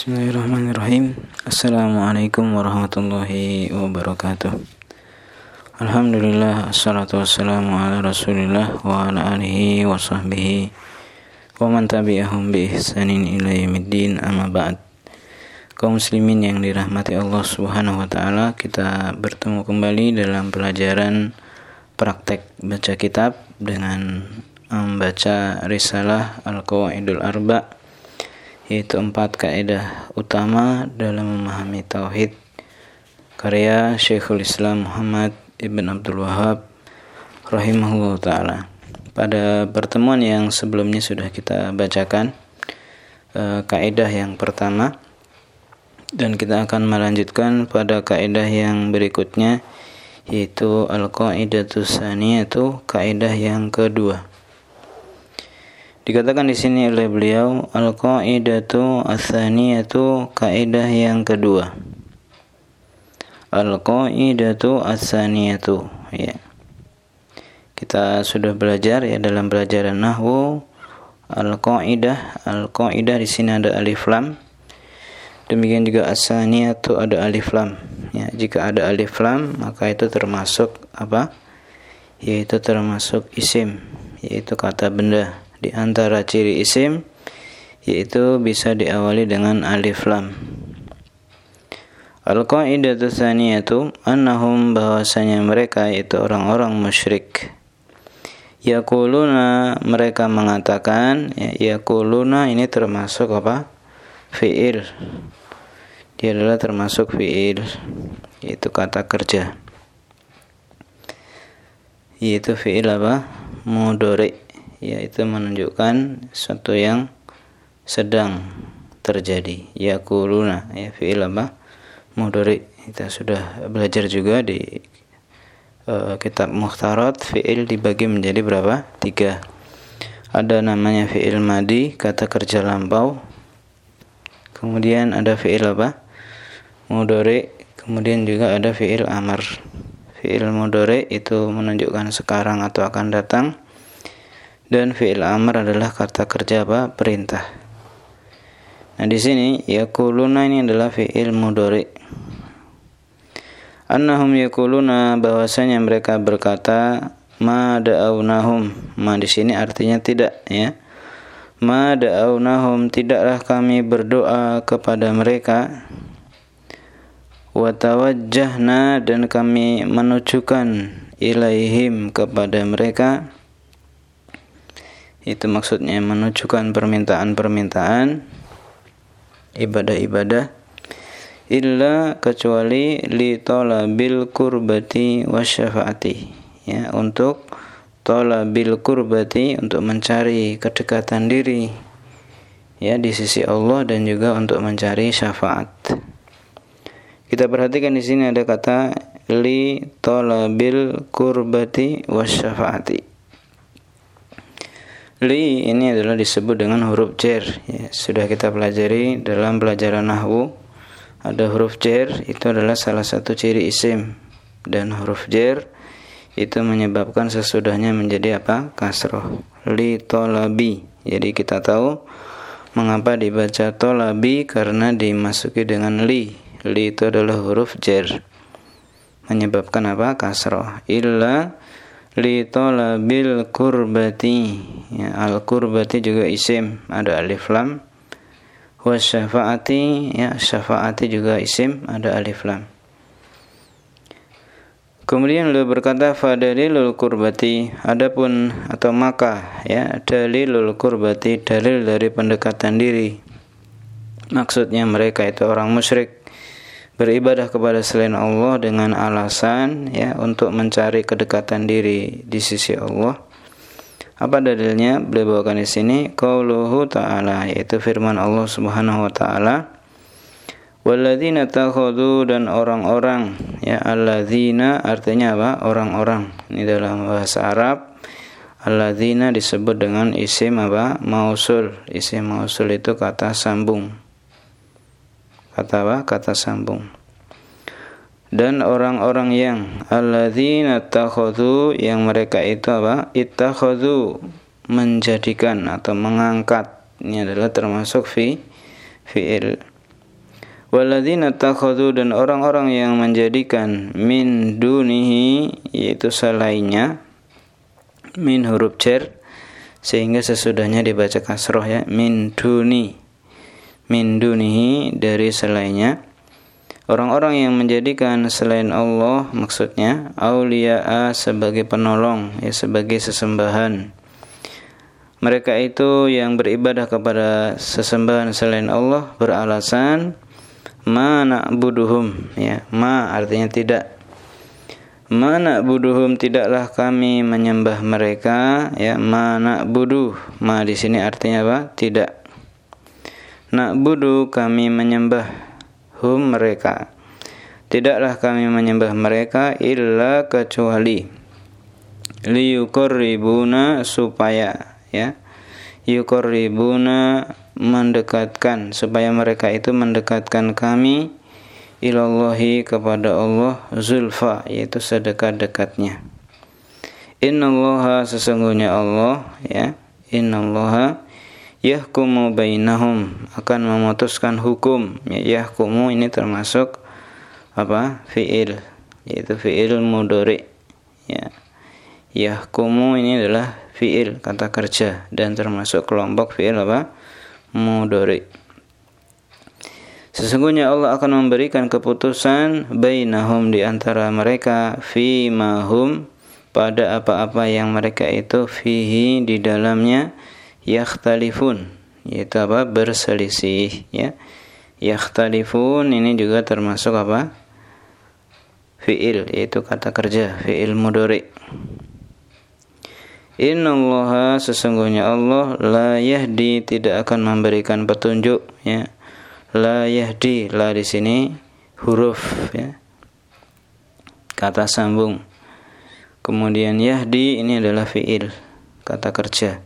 Bismillahirrahmanirrahim. Assalamualaikum warahmatullahi wabarakatuh. Alhamdulillah Assalatu wassalamu ala rasulillah Wa ala alihi wa sahbihi Wa man tabi'ahum bi ihsanin yamiddin Amma ba'd. Kaum muslimin yang dirahmati Allah subhanahu wa ta'ala Kita bertemu kembali dalam pelajaran Praktek baca kitab Dengan membaca risalah Al-Qawaidul Arba' yaitu empat kaidah utama dalam memahami tauhid karya Syekhul Islam Muhammad Ibn Abdul Wahab rahimahullah taala. Pada pertemuan yang sebelumnya sudah kita bacakan uh, kaidah yang pertama dan kita akan melanjutkan pada kaidah yang berikutnya yaitu al-qaidatu saniyatu kaidah yang kedua. Dikatakan di sini oleh beliau al-qaidatu ats-tsaniyatu kaidah yang kedua. Al-qaidatu ats-tsaniyatu ya. Kita sudah belajar ya dalam pelajaran nahwu al-qaidah, al-qaidah di sini ada alif lam. Demikian juga ats-tsaniyatu ada alif lam. Ya, jika ada alif lam maka itu termasuk apa? Yaitu termasuk isim, yaitu kata benda di antara ciri isim yaitu bisa diawali dengan alif lam. Al-qaidatu tsaniyatu annahum bahwasanya mereka itu orang-orang musyrik. Yaquluna mereka mengatakan ya yaquluna ini termasuk apa? fiil. Dia adalah termasuk fiil yaitu kata kerja. Yaitu fiil apa? Mudhari yaitu menunjukkan sesuatu yang sedang terjadi. Yakuluna ya fi'il apa? Mudhari. Kita sudah belajar juga di uh, kitab muhtarat fi'il dibagi menjadi berapa? Tiga. Ada namanya fi'il madi kata kerja lampau. Kemudian ada fi'il apa? Mudhari. Kemudian juga ada fi'il amar fi'il mudhari itu menunjukkan sekarang atau akan datang dan fi'il amr adalah kata kerja apa? perintah. Nah, di sini yaquluna ini adalah fi'il mudhari. Annahum yaquluna bahwasanya mereka berkata ma da'awnahum. Ma di sini artinya tidak ya. Ma da'awnahum tidaklah kami berdoa kepada mereka wa tawajjahna dan kami menujukan ilaihim kepada mereka itu maksudnya menunjukkan permintaan-permintaan ibadah-ibadah illa kecuali li talabil kurbati wasyafaati ya untuk talabil kurbati untuk mencari kedekatan diri ya di sisi Allah dan juga untuk mencari syafaat. Kita perhatikan di sini ada kata li talabil kurbati wasyafaati Li ini adalah disebut dengan huruf jer. Ya, sudah kita pelajari dalam pelajaran nahwu. Ada huruf jer itu adalah salah satu ciri isim dan huruf jer itu menyebabkan sesudahnya menjadi apa? kasroh. Li tolabi. Jadi kita tahu mengapa dibaca tolabi karena dimasuki dengan li. Li itu adalah huruf jer. Menyebabkan apa? kasroh. Illa li talabil kurbati. Ya, al kurbati juga isim. Ada alif lam. Wa syafaati. Ya syafaati juga isim. Ada alif lam. Kemudian beliau berkata fadalilul kurbati. Adapun atau maka ya dalilul kurbati dalil dari pendekatan diri. Maksudnya mereka itu orang musyrik beribadah kepada selain Allah dengan alasan ya untuk mencari kedekatan diri di sisi Allah. Apa dalilnya? Beliau bawakan di sini qauluhu ta'ala yaitu firman Allah Subhanahu wa taala Walladzina takhudhu dan orang-orang ya alladzina artinya apa? Orang-orang. Ini dalam bahasa Arab alladzina disebut dengan isim apa? Mausul. Isim mausul itu kata sambung kata apa? Kata sambung. Dan orang-orang yang alladzina takhadhu yang mereka itu apa? Ittakhadhu menjadikan atau mengangkat ini adalah termasuk fi fiil Waladzina takhadhu dan orang-orang yang menjadikan min dunihi yaitu selainnya min huruf cer sehingga sesudahnya dibaca kasroh ya min duni min dunihi dari selainnya. Orang-orang yang menjadikan selain Allah maksudnya auliaa sebagai penolong ya sebagai sesembahan. Mereka itu yang beribadah kepada sesembahan selain Allah beralasan ma na'buduhum ya ma artinya tidak. Ma na'buduhum tidaklah kami menyembah mereka ya ma na'budu ma di sini artinya apa? Tidak na'budu kami menyembah hum mereka. Tidaklah kami menyembah mereka illa kecuali liyuqarribuna supaya ya yuqarribuna mendekatkan supaya mereka itu mendekatkan kami ilallahi kepada Allah zulfa yaitu sedekat-dekatnya. Innallaha sesungguhnya Allah ya innallaha yahkumu bainahum akan memutuskan hukum. Ya, yahkumu ini termasuk apa? Fiil yaitu fiil mudhari. Ya. Yahkumu ini adalah fiil kata kerja dan termasuk kelompok fiil apa? Mudhari. Sesungguhnya Allah akan memberikan keputusan bainahum di antara mereka fi mahum pada apa-apa yang mereka itu fihi di dalamnya yakhtalifun yaitu apa berselisih ya yakhtalifun ini juga termasuk apa fiil yaitu kata kerja fiil mudhari Innallaha sesungguhnya Allah la yahdi tidak akan memberikan petunjuk ya. La yahdi la di sini huruf ya. Kata sambung. Kemudian yahdi ini adalah fiil kata kerja.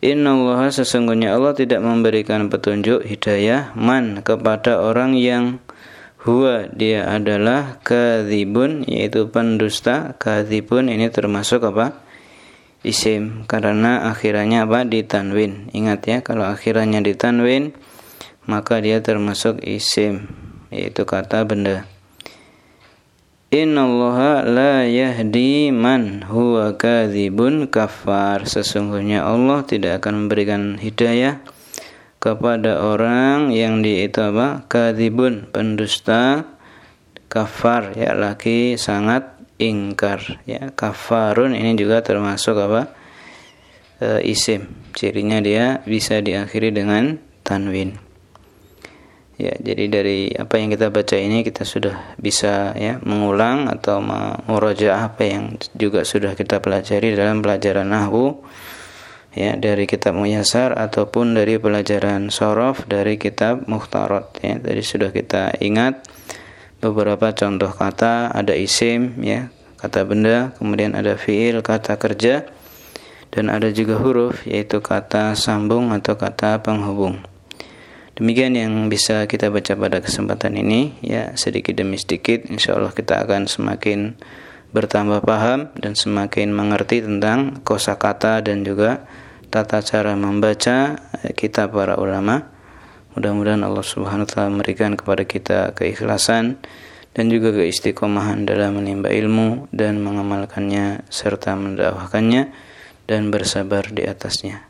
Innallaha sesungguhnya Allah tidak memberikan petunjuk hidayah man kepada orang yang huwa. Dia adalah kadzibun yaitu pendusta. Kadzibun ini termasuk apa? isim. Karena akhirannya apa? Ditanwin. Ingat ya kalau akhirannya ditanwin maka dia termasuk isim yaitu kata benda Innallaha la yahdi man huwa kadzibun kafar. Sesungguhnya Allah tidak akan memberikan hidayah kepada orang yang di itu apa? Kadzibun pendusta kafar. Ya laki sangat ingkar. Ya kafarun ini juga termasuk apa? E, isim. Cirinya dia bisa diakhiri dengan tanwin ya jadi dari apa yang kita baca ini kita sudah bisa ya mengulang atau menguroja apa yang juga sudah kita pelajari dalam pelajaran nahwu ya dari kitab muyasar ataupun dari pelajaran sorof dari kitab muhtarot ya. Tadi sudah kita ingat beberapa contoh kata ada isim ya kata benda kemudian ada fiil kata kerja dan ada juga huruf yaitu kata sambung atau kata penghubung demikian yang bisa kita baca pada kesempatan ini ya sedikit demi sedikit insya Allah kita akan semakin bertambah paham dan semakin mengerti tentang kosakata dan juga tata cara membaca kitab para ulama Mudah-mudahan Allah Subhanahu wa taala memberikan kepada kita keikhlasan dan juga keistiqomahan dalam menimba ilmu dan mengamalkannya serta mendakwahkannya dan bersabar di atasnya.